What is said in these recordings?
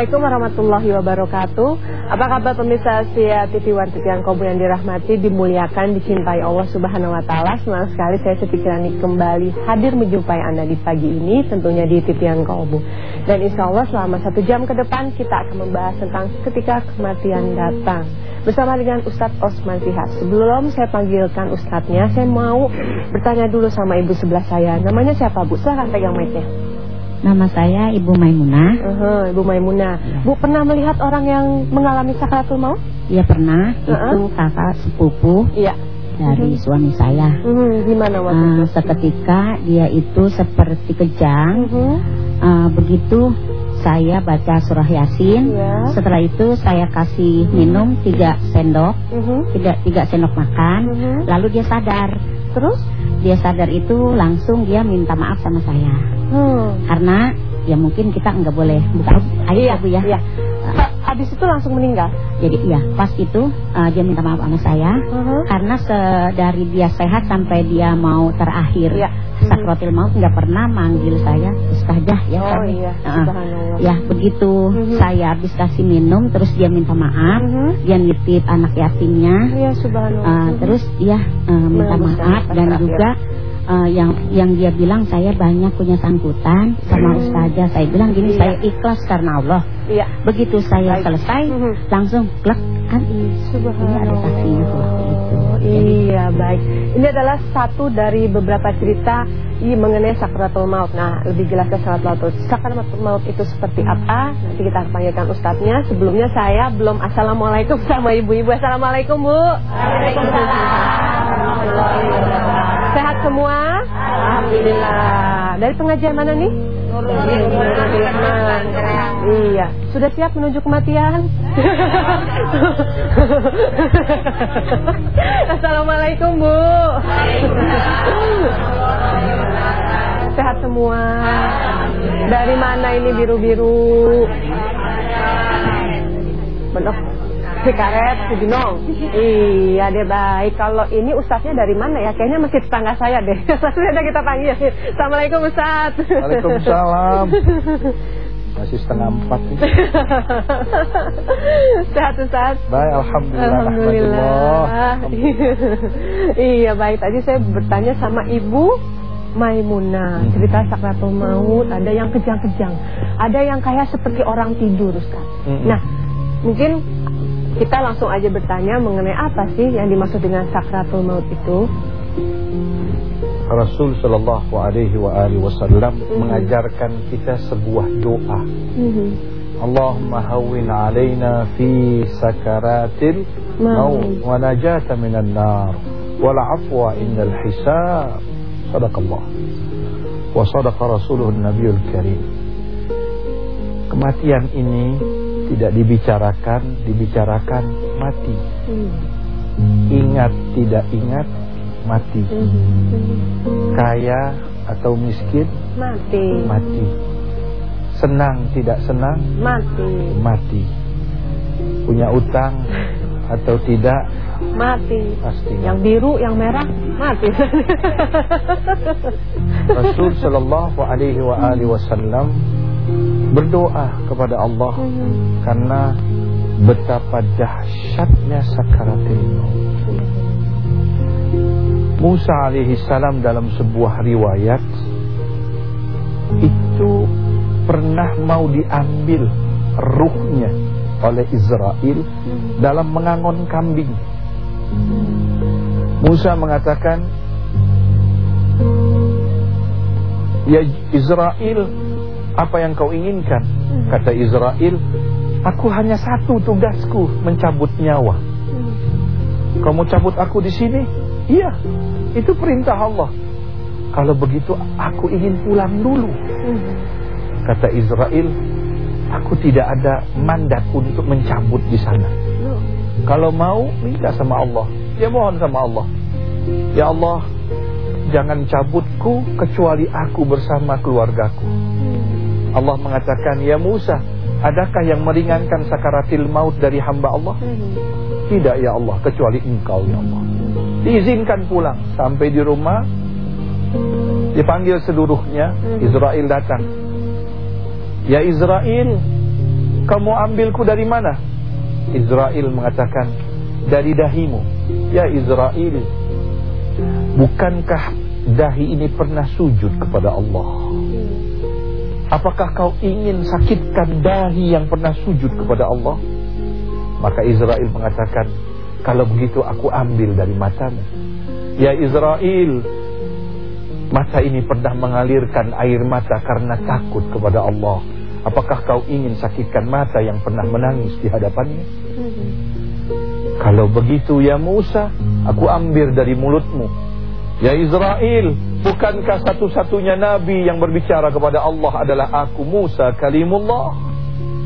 Assalamualaikum warahmatullahi wabarakatuh. Apa kabar pemirsa setia TV One yang yang dirahmati, dimuliakan, dicintai Allah subhanahu wa ta'ala? Senang sekali saya Siti Kirani kembali hadir menjumpai Anda di pagi ini Tentunya di yang Kobu Dan insya Allah selama satu jam ke depan kita akan membahas tentang ketika kematian datang. Bersama dengan Ustadz Osman Sihas Sebelum saya panggilkan Ustadznya Saya mau bertanya dulu sama ibu sebelah saya. Namanya siapa Bu? Silahkan pegang mic-nya Nama saya Ibu Maimunah. Uh -huh, Ibu Maimunah. Ya. Bu pernah melihat orang yang mengalami sakaratul maut? Iya pernah. Uh -huh. Itu kakak sepupu. Iya. Dari uh -huh. suami saya. Uh -huh. Gimana waktu uh, itu? Seketika dia itu seperti kejang. Uh -huh. uh, begitu saya baca surah yasin. Yeah. Setelah itu saya kasih minum tiga sendok, uh -huh. tiga, tiga sendok makan. Uh -huh. Lalu dia sadar. Terus dia sadar itu langsung dia minta maaf sama saya. Hmm. Karena ya mungkin kita nggak boleh buka air iya, ya Bu ya. Habis itu langsung meninggal. Jadi iya, pas itu uh, dia minta maaf sama saya uh -huh. karena dari dia sehat sampai dia mau terakhir. Iya. Sakrotil maut nggak pernah manggil saya ustazah ya oh, Iya. Uh, ya begitu uh -huh. saya habis kasih minum terus dia minta maaf, uh -huh. dia nitip anak yatimnya. Iya subhanallah. Uh, terus ya uh, minta maaf dan juga uh, yang yang dia bilang saya banyak punya sangkutan sama hmm. ustazah. Saya bilang gini, iya. saya ikhlas karena Allah. Iya. Begitu saya Baik. selesai, hmm. langsung klek kan ini ada saksinya itu. Iya, baik. Ini adalah satu dari beberapa cerita i, mengenai sakratul maut. Nah, lebih jelas ke sakratul maut. Sakratul maut itu seperti apa? Nanti kita akan panggilkan ustadznya. Sebelumnya saya belum assalamualaikum sama ibu-ibu. Assalamualaikum, Bu. Waalaikumsalam. Sehat semua? Alhamdulillah. Dari pengajian mana nih? Iya. Sudah siap menuju kematian? Assalamualaikum Bu. Sehat semua. Dari mana ini biru-biru? Benar. Si karet, si binong. Iya deh baik. Kalau ini ustaznya dari mana ya? Kayaknya masih tetangga saya deh. Langsung kita panggil. Assalamualaikum Ustaz. Waalaikumsalam. Masih setengah empat Sehat Ustaz? Baik, Alhamdulillah Alhamdulillah Iya baik, tadi saya bertanya sama Ibu Maimunah. Cerita sakratul maut Ada yang kejang-kejang Ada yang kayak seperti orang tidur Ustaz hmm. Nah, mungkin kita langsung aja bertanya mengenai apa sih yang dimaksud dengan sakratul maut itu? Rasul Shallallahu Alaihi Wasallam mm -hmm. mengajarkan kita sebuah doa. Mm -hmm. Allahumma hawwin alaina fi sakaratil maut wa najata minan nar wal afwa innal hisab. Sadaqallah. Wa sadaqa rasuluhu nabiyul karim. Kematian ini tidak dibicarakan, dibicarakan mati. Hmm. Ingat tidak ingat mati. Hmm. Kaya atau miskin mati. Mati. Senang tidak senang mati. Mati. Punya utang atau tidak mati. Pasti. Yang biru, yang merah mati. Rasul sallallahu alaihi wasallam berdoa kepada Allah karena betapa dahsyatnya sakaratul maut. Musa alaihi salam dalam sebuah riwayat itu pernah mau diambil ruhnya oleh Israel dalam mengangon kambing. Musa mengatakan, "Ya Israel, apa yang kau inginkan? Hmm. Kata Israel, aku hanya satu tugasku, mencabut nyawa. Hmm. Kau mau cabut aku di sini? Iya, itu perintah Allah. Kalau begitu aku ingin pulang dulu. Hmm. Kata Israel, aku tidak ada mandat untuk mencabut di sana. Kalau mau, minta sama Allah. Dia mohon sama Allah. Ya Allah, jangan cabutku kecuali aku bersama keluargaku. Allah mengatakan, "Ya Musa, adakah yang meringankan sakaratil maut dari hamba Allah?" Tidak ya Allah, kecuali Engkau ya Allah. Diizinkan pulang sampai di rumah. Dipanggil seluruhnya. Israel datang. Ya Israel, Kamu ambilku dari mana? Israel mengatakan, dari dahimu. Ya Israel, bukankah dahi ini pernah sujud kepada Allah? Apakah kau ingin sakitkan dahi yang pernah sujud kepada Allah? Maka Israel mengatakan, kalau begitu aku ambil dari matamu. Ya Israel, mata ini pernah mengalirkan air mata karena takut kepada Allah. Apakah kau ingin sakitkan mata yang pernah menangis di hadapannya? Kalau begitu ya Musa, aku ambil dari mulutmu. Ya Israel, bukankah satu-satunya nabi yang berbicara kepada Allah adalah aku Musa kalimullah?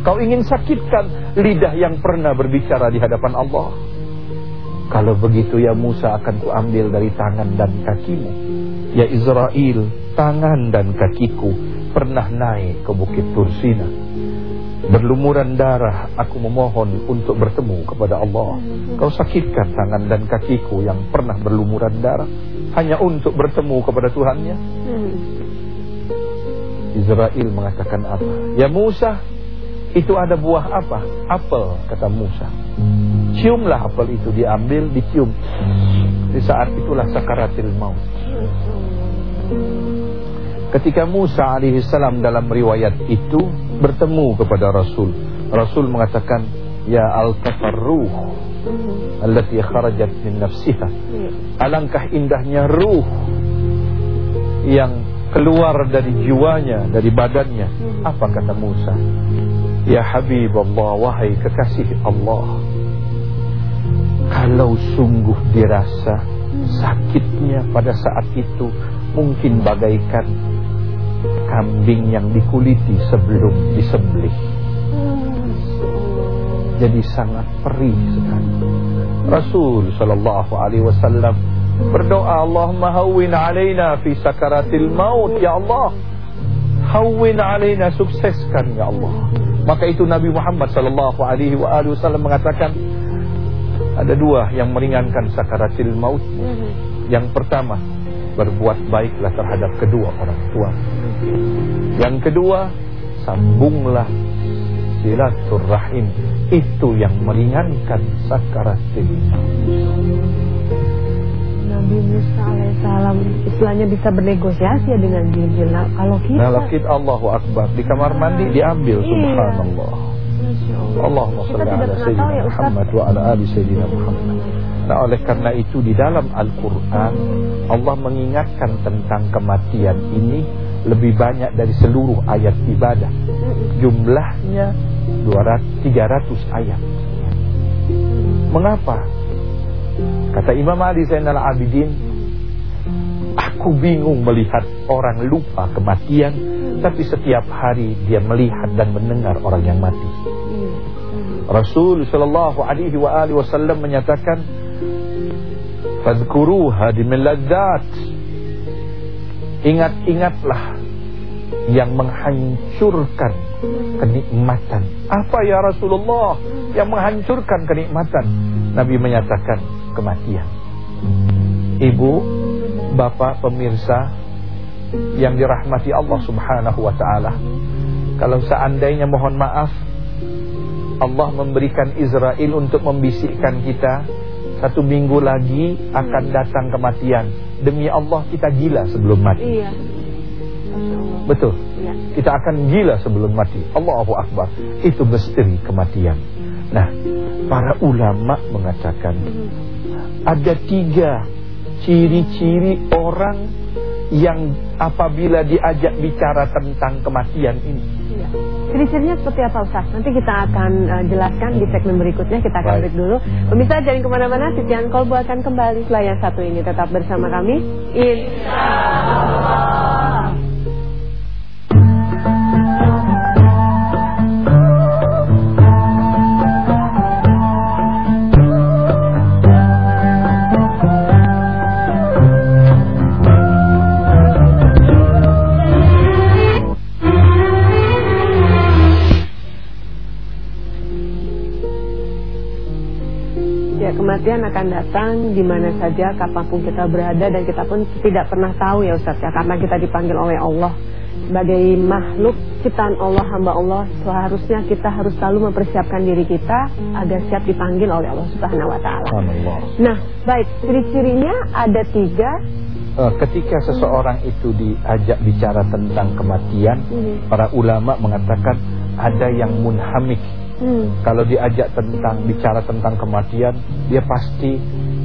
Kau ingin sakitkan lidah yang pernah berbicara di hadapan Allah? Kalau begitu ya Musa akan kuambil dari tangan dan kakimu. Ya Israel, tangan dan kakiku pernah naik ke bukit Tursina berlumuran darah aku memohon untuk bertemu kepada Allah kau sakitkan tangan dan kakiku yang pernah berlumuran darah hanya untuk bertemu kepada Tuhannya. Israel mengatakan apa? Ya Musa itu ada buah apa? Apel kata Musa. Ciumlah apel itu diambil dicium. Di saat itulah sakaratil maut. Ketika Musa alaihissalam dalam riwayat itu bertemu kepada Rasul, Rasul mengatakan, "Ya al-tafarruh allati kharajat min nafsiha." Alangkah indahnya ruh yang keluar dari jiwanya, dari badannya. Apa kata Musa? Ya Habib Allah, wahai kekasih Allah. Kalau sungguh dirasa sakitnya pada saat itu mungkin bagaikan kambing yang dikuliti sebelum disembelih. Jadi sangat perih sekali. Rasul sallallahu alaihi wasallam berdoa, Allahumma hawwin alaina fi sakaratil maut ya Allah. Hawwin alaina sukseskan ya Allah. Maka itu Nabi Muhammad sallallahu alaihi wasallam mengatakan ada dua yang meringankan sakaratil maut. Yang pertama, berbuat baiklah terhadap kedua orang tua. Yang kedua, sambunglah silaturahim. Itu yang meringankan sakaratil Nabi Musa alaihissalam istilahnya bisa bernegosiasi ya dengan jin Nah, kalau kita Nah, kita Allahu Akbar di kamar mandi diambil iya. subhanallah. Allahumma salli ala sayyidina ya, Muhammad wa ala ali sayyidina Muhammad. Nah, oleh karena itu di dalam Al-Qur'an Allah mengingatkan tentang kematian ini lebih banyak dari seluruh ayat ibadah. Jumlahnya 200 300 ayat. Mengapa? Kata Imam Ali Zainal Abidin, aku bingung melihat orang lupa kematian, tapi setiap hari dia melihat dan mendengar orang yang mati. Rasul sallallahu alaihi wa alihi wasallam menyatakan, "Fadhkuruha di Ingat-ingatlah yang menghancurkan kenikmatan. Apa ya Rasulullah yang menghancurkan kenikmatan? Nabi menyatakan kematian. Ibu, bapak, pemirsa yang dirahmati Allah Subhanahu wa taala. Kalau seandainya mohon maaf Allah memberikan Israel untuk membisikkan kita satu minggu lagi akan datang kematian. Demi Allah kita gila sebelum mati. Iya. Betul. Iya. Kita akan gila sebelum mati. Allahu Akbar. Itu misteri kematian. Nah, para ulama mengatakan ada tiga ciri-ciri orang yang apabila diajak bicara tentang kematian ini. Ciri-cirinya seperti apa Ustaz? Nanti kita akan uh, jelaskan di segmen berikutnya. Kita akan break dulu. Pemirsa jangan ke mana-mana. Titian Kolbu akan kembali setelah yang satu ini. Tetap bersama kami. Insya Allah. Kematian akan datang di mana saja kapan pun kita berada dan kita pun tidak pernah tahu ya Ustaz ya karena kita dipanggil oleh Allah sebagai makhluk ciptaan Allah hamba Allah seharusnya kita harus selalu mempersiapkan diri kita agar siap dipanggil oleh Allah Subhanahu Wa Taala. Nah, baik ciri-cirinya ada tiga. Uh, ketika seseorang itu diajak bicara tentang kematian, hmm. para ulama mengatakan ada yang munhamik. Hmm. Kalau diajak tentang bicara tentang kematian, dia pasti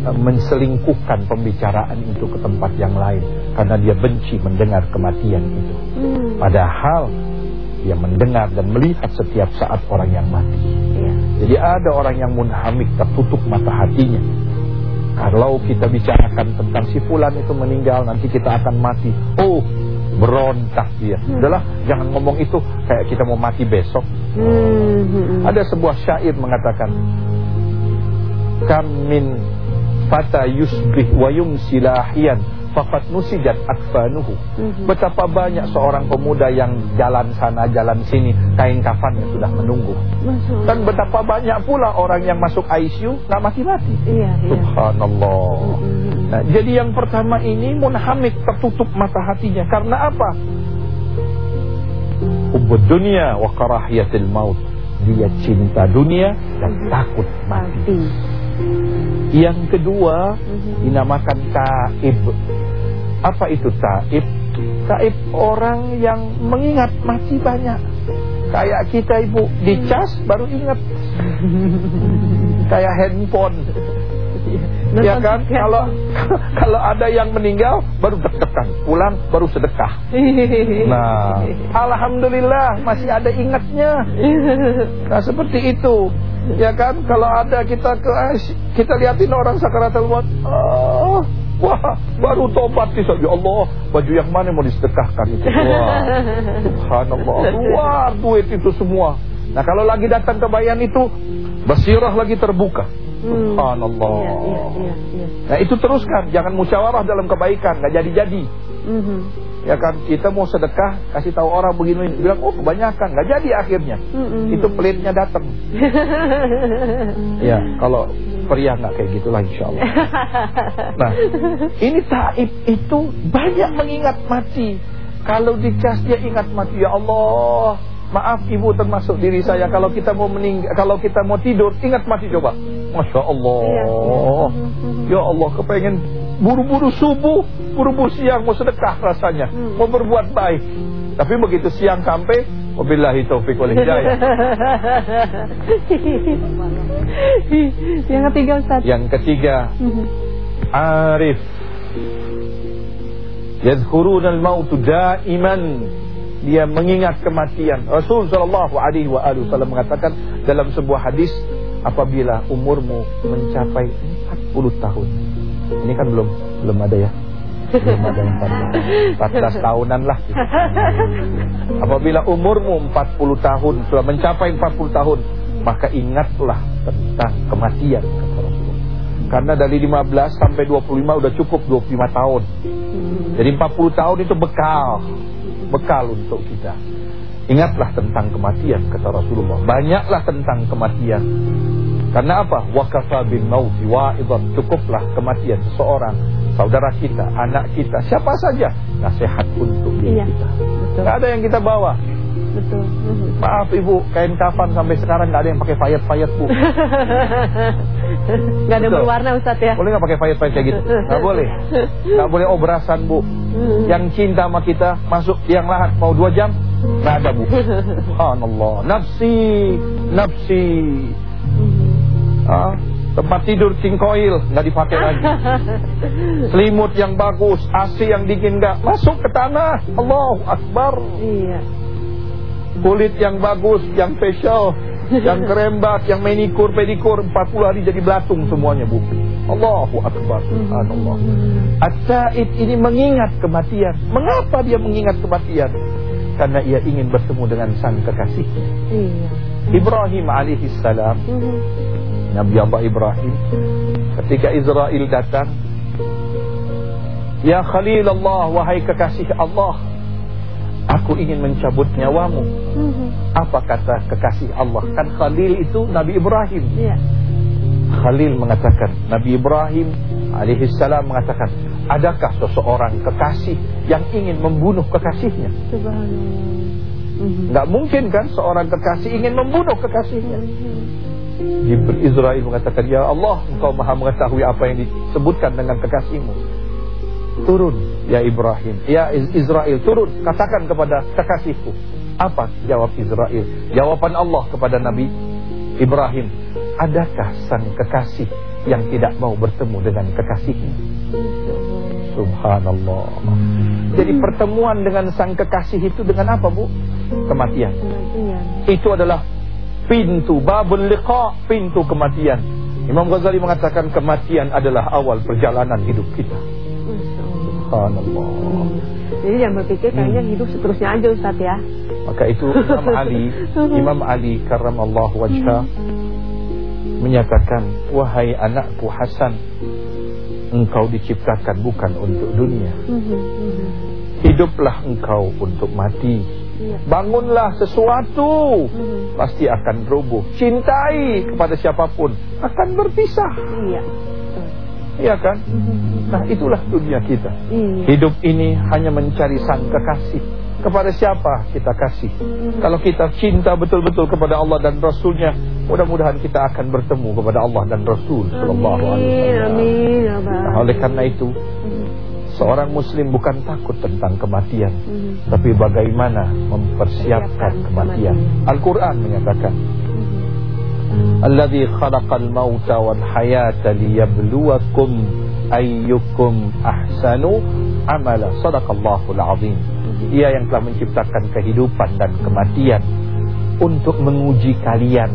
uh, menselingkuhkan pembicaraan itu ke tempat yang lain karena dia benci mendengar kematian itu. Hmm. Padahal dia mendengar dan melihat setiap saat orang yang mati. Ya. Jadi ada orang yang munhamik tertutup mata hatinya. Kalau kita bicarakan tentang si fulan itu meninggal nanti kita akan mati. Oh, berontak dia. Hmm. Udahlah, jangan ngomong itu kayak kita mau mati besok. Hmm. Ada sebuah syair mengatakan Kam min fata yusbih wa yumsi lahiyan faqad nusijat akfanuhu. Mhm. Betapa banyak seorang pemuda yang jalan sana jalan sini kain kafannya sudah menunggu. Dan betapa banyak pula orang yang masuk ICU nggak mati-mati. Iya, iya. Subhanallah. Mhm. Nah, jadi yang pertama ini munhamik tertutup mata hatinya karena apa? Ubud dunia wa karahiyatil maut. Dia cinta dunia dan mhm. takut mati. Yang kedua dinamakan taib. Apa itu taib? Taib orang yang mengingat masih banyak. Kayak kita ibu dicas baru ingat. Kayak handphone. Ya kan kalau kalau ada yang meninggal baru deg-degan, pulang baru sedekah. Nah, alhamdulillah masih ada ingatnya. Nah, seperti itu. Ya kan kalau ada kita ke kita liatin orang sakaratul maut, oh, wah baru tobat kisah ya Allah baju yang mana mau disedekahkan itu wah subhanallah luar duit itu semua. Nah kalau lagi datang kebayan itu basirah lagi terbuka. Hmm. Subhanallah. Iya, iya, iya, iya. Nah itu teruskan, jangan musyawarah dalam kebaikan, nggak jadi-jadi. Mm -hmm. Ya kan? Kita mau sedekah kasih tahu orang begini bilang oh kebanyakan. Nggak jadi akhirnya. Mm -hmm. itu pelitnya datang. Ya kalau pria nggak kayak gitulah insya Allah. Nah ini taib itu banyak mengingat mati. Kalau dicas dia ingat mati. Ya Allah Maaf ibu termasuk diri saya. Kalau kita mau meninggal kalau kita mau tidur ingat mati coba. Masya Allah. Iya. Ya Allah kepengen buru-buru subuh, buru-buru siang mau sedekah rasanya, hmm. mau berbuat baik. Tapi begitu siang sampai Wabillahi taufiq wal hidayah. Yang ketiga Ustaz. Yang ketiga hmm. Arif Yadhkuruna al-mautu daiman dia mengingat kematian. Rasul sallallahu alaihi wasallam mengatakan dalam sebuah hadis apabila umurmu mencapai 40 tahun. Ini kan belum belum ada ya. Belum ada yang 14 tahunan lah. Apabila umurmu 40 tahun sudah mencapai 40 tahun, maka ingatlah tentang kematian kata Rasulullah. Karena dari 15 sampai 25 udah cukup 25 tahun. Jadi 40 tahun itu bekal bekal untuk kita. Ingatlah tentang kematian kata Rasulullah. Banyaklah tentang kematian. Karena apa? Wakafa bin mauti wa'idan. Cukuplah kematian seseorang, saudara kita, anak kita, siapa saja nasihat untuk diri iya, kita. Betul. Gak ada yang kita bawa. Betul. Maaf ibu, kain kafan sampai sekarang gak ada yang pakai fayat-fayat bu. Gak ada Betul. berwarna Ustaz ya. Boleh gak pakai fayat-fayat kayak gitu? Gak boleh. Gak boleh obrasan bu. Yang cinta sama kita masuk yang lahat mau dua jam Gak ada bu. Subhanallah. Nafsi, nafsi. Ah, tempat tidur king coil nggak dipakai lagi. Selimut yang bagus, AC yang dingin nggak masuk ke tanah. Allahu Akbar. Iya kulit yang bagus, yang facial, yang kerembak, yang menikur, pedikur 40 hari jadi belatung semuanya, Bu. Allahu akbar. Subhanallah. At-Taib ini mengingat kematian. Mengapa dia mengingat kematian? Karena ia ingin bertemu dengan sang kekasihnya. Iya. Ibrahim alaihissalam. Mhm. Nabi Allah Ibrahim ketika Israel datang, Ya Khalil Allah, wahai kekasih Allah, Aku ingin mencabut nyawamu. Mhm. Apa kata kekasih Allah? Kan Khalil itu Nabi Ibrahim. Yeah. Khalil mengatakan, Nabi Ibrahim alaihissalam mengatakan, Adakah seseorang kekasih yang ingin membunuh kekasihnya? Tidak mungkin kan seorang kekasih ingin membunuh kekasihnya. Jibril Israel mengatakan, Ya Allah, engkau maha mengetahui apa yang disebutkan dengan kekasihmu. Turun, ya Ibrahim. Ya Israel, turun, katakan kepada kekasihku. Apa jawab Israel? Jawaban Allah kepada Nabi Ibrahim. Adakah sang kekasih yang tidak mau bertemu dengan kekasihnya? Subhanallah. Jadi pertemuan dengan sang kekasih itu dengan apa, Bu? Kematian. Itu adalah pintu babul liqa, pintu kematian. Imam Ghazali mengatakan kematian adalah awal perjalanan hidup kita. Subhanallah. Jadi jangan berpikir kayaknya hidup seterusnya aja Ustaz ya. Maka itu Imam Ali, Imam Ali karramallahu wajha menyatakan, "Wahai anakku Hasan, engkau diciptakan bukan untuk dunia. Hiduplah engkau untuk mati. Bangunlah sesuatu pasti akan rubuh. Cintai kepada siapa pun akan berpisah. Iya. Iya kan? Nah, itulah dunia kita. Hidup ini hanya mencari sang kekasih. Kepada siapa kita kasih? Kalau kita cinta betul-betul kepada Allah dan Rasulnya, mudah-mudahan kita akan bertemu kepada Allah dan Rasul Sallallahu Alaihi Wasallam. Nah, oleh karena itu, seorang Muslim bukan takut tentang kematian, tapi bagaimana mempersiapkan kematian. Al-Quran menyatakan, Alladhi khalaqal mauta wal hayata liyabluwakum ayyukum ahsanu amala. Sadaqallahul azim. Ia yang telah menciptakan kehidupan dan kematian untuk menguji kalian.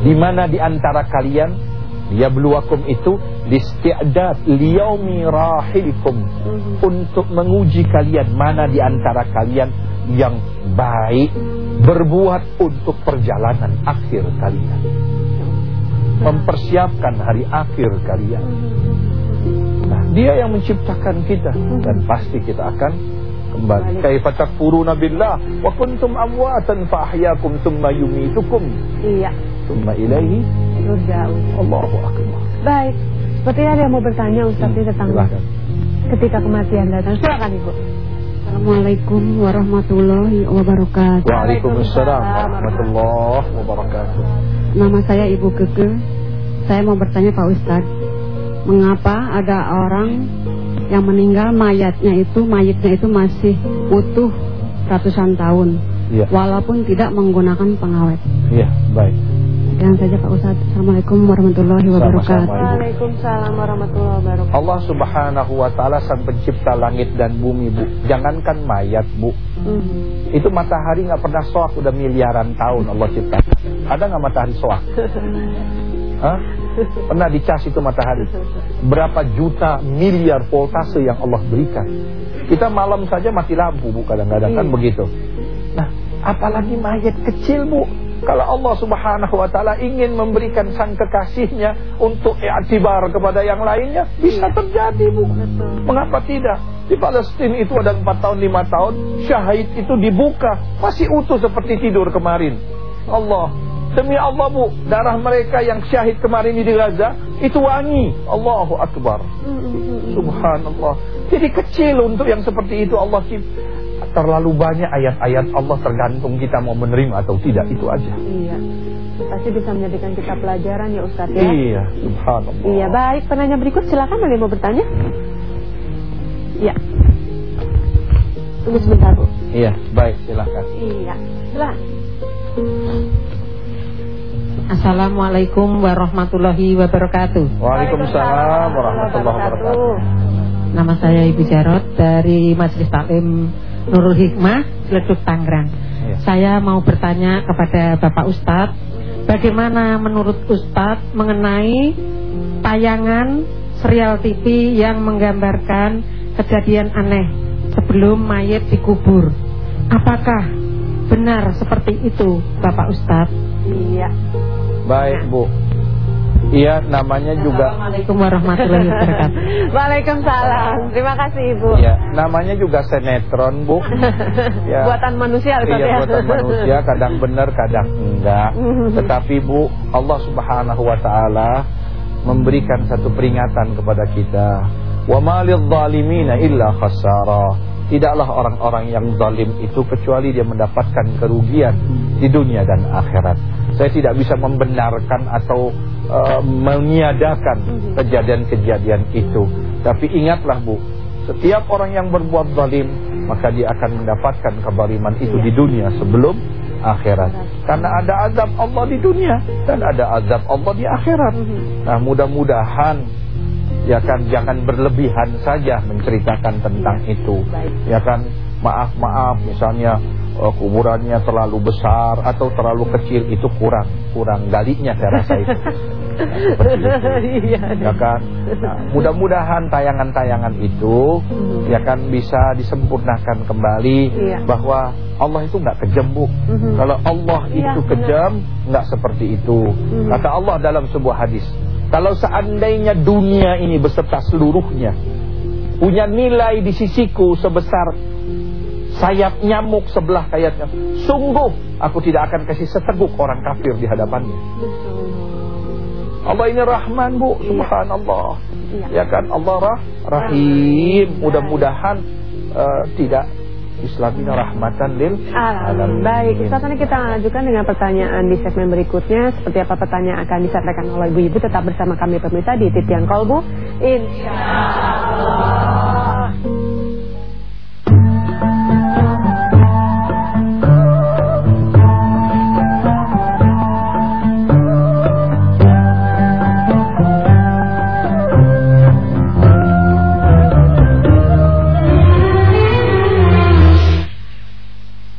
Di mana di antara kalian dia beluakum itu listi'dad liyaumi rahilikum untuk menguji kalian mana di antara kalian yang baik berbuat untuk perjalanan akhir kalian. Mempersiapkan hari akhir kalian. Dia yang menciptakan kita dan pasti kita akan kembali. Kaifa takfuruna billah wa kuntum amwatan fa ahyaakum thumma yumitukum. Iya. Thumma ilaihi turja'un. Allahu akbar. Baik. Seperti ada yang mau bertanya Ustaz hmm, tentang ketika kematian datang. Silakan Ibu. Assalamualaikum warahmatullahi wabarakatuh. Waalaikumsalam warahmatullahi wabarakatuh. Nama saya Ibu Keke. Saya mau bertanya Pak Ustaz, mengapa ada orang yang meninggal mayatnya itu mayatnya itu masih utuh ratusan tahun ya. walaupun tidak menggunakan pengawet. Iya, baik. Sekian saja Pak Ustaz. Assalamualaikum warahmatullahi wabarakatuh. Waalaikumsalam warahmatullahi wabarakatuh. Allah Subhanahu wa taala sang pencipta langit dan bumi, Bu. Jangankan mayat, Bu. Mm. Itu matahari nggak pernah soak udah miliaran tahun Allah ciptakan. Ada nggak matahari soak? Hah? Pernah dicas itu matahari. Berapa juta miliar voltase yang Allah berikan. Kita malam saja mati lampu bu kadang-kadang kan iya. begitu. Nah, apalagi mayat kecil bu. Kalau Allah subhanahu wa ta'ala ingin memberikan sang kekasihnya untuk i'tibar kepada yang lainnya, bisa iya. terjadi bu. Mengapa tidak? Di Palestina itu ada 4 tahun, 5 tahun, syahid itu dibuka, masih utuh seperti tidur kemarin. Allah Demi Allah bu, darah mereka yang syahid kemarin di Gaza itu wangi. Allahu Akbar. Subhanallah. Jadi kecil untuk yang seperti itu Allah terlalu banyak ayat-ayat Allah tergantung kita mau menerima atau tidak itu aja. Iya. Pasti bisa menjadikan kita pelajaran ya Ustaz ya. Iya, subhanallah. Iya, baik. Penanya berikut silakan ada yang mau bertanya? Iya. Tunggu sebentar, Bu. Iya, baik, silakan. Iya. Silakan. Assalamualaikum warahmatullahi wabarakatuh. Waalaikumsalam warahmatullahi wabarakatuh. Nama saya Ibu Jarot dari Majelis Taklim Nurul Hikmah, Ciledug Tangerang. Ya. Saya mau bertanya kepada Bapak Ustadz, bagaimana menurut Ustadz mengenai tayangan serial TV yang menggambarkan kejadian aneh sebelum mayat dikubur? Apakah benar seperti itu, Bapak Ustadz? Iya. Baik Bu. Iya namanya juga Assalamualaikum warahmatullahi wabarakatuh. Waalaikumsalam. Terima kasih Ibu. Iya namanya juga senetron Bu. Ya. Buatan manusia Iya ya? buatan manusia. Kadang benar kadang enggak. Tetapi Bu Allah subhanahu wa ta'ala Memberikan satu peringatan kepada kita. Wa malil zalimina illa khasara. Tidaklah orang-orang yang zalim itu kecuali dia mendapatkan kerugian di dunia dan akhirat. Saya tidak bisa membenarkan atau uh, meniadakan kejadian-kejadian itu. Tapi ingatlah Bu, setiap orang yang berbuat zalim maka dia akan mendapatkan kezaliman itu di dunia sebelum akhirat. Karena ada azab Allah di dunia dan ada azab Allah di akhirat. Nah, mudah-mudahan ya kan jangan berlebihan saja menceritakan tentang ya. itu Baik. ya kan maaf maaf misalnya uh, kuburannya terlalu besar atau terlalu kecil itu kurang kurang galinya saya rasa itu iya. ya kan nah, mudah-mudahan tayangan-tayangan itu hmm. ya kan bisa disempurnakan kembali iya. bahwa Allah itu nggak kejam bu hmm. kalau Allah iya, itu kejam nggak seperti itu hmm. kata Allah dalam sebuah hadis kalau seandainya dunia ini beserta seluruhnya punya nilai di sisiku sebesar sayap nyamuk sebelah kayaknya, sungguh aku tidak akan kasih seteguk orang kafir di hadapannya. Allah ini Rahman bu, iya. subhanallah. Ya, ya kan Allah rah, Rahim. Mudah-mudahan uh, tidak Islam ini rahmatan lil alamin. Baik, Ustaz ini kita lanjutkan dengan pertanyaan di segmen berikutnya. Seperti apa pertanyaan akan disampaikan oleh ibu-ibu tetap bersama kami pemirsa di Titian Kolbu. Insyaallah.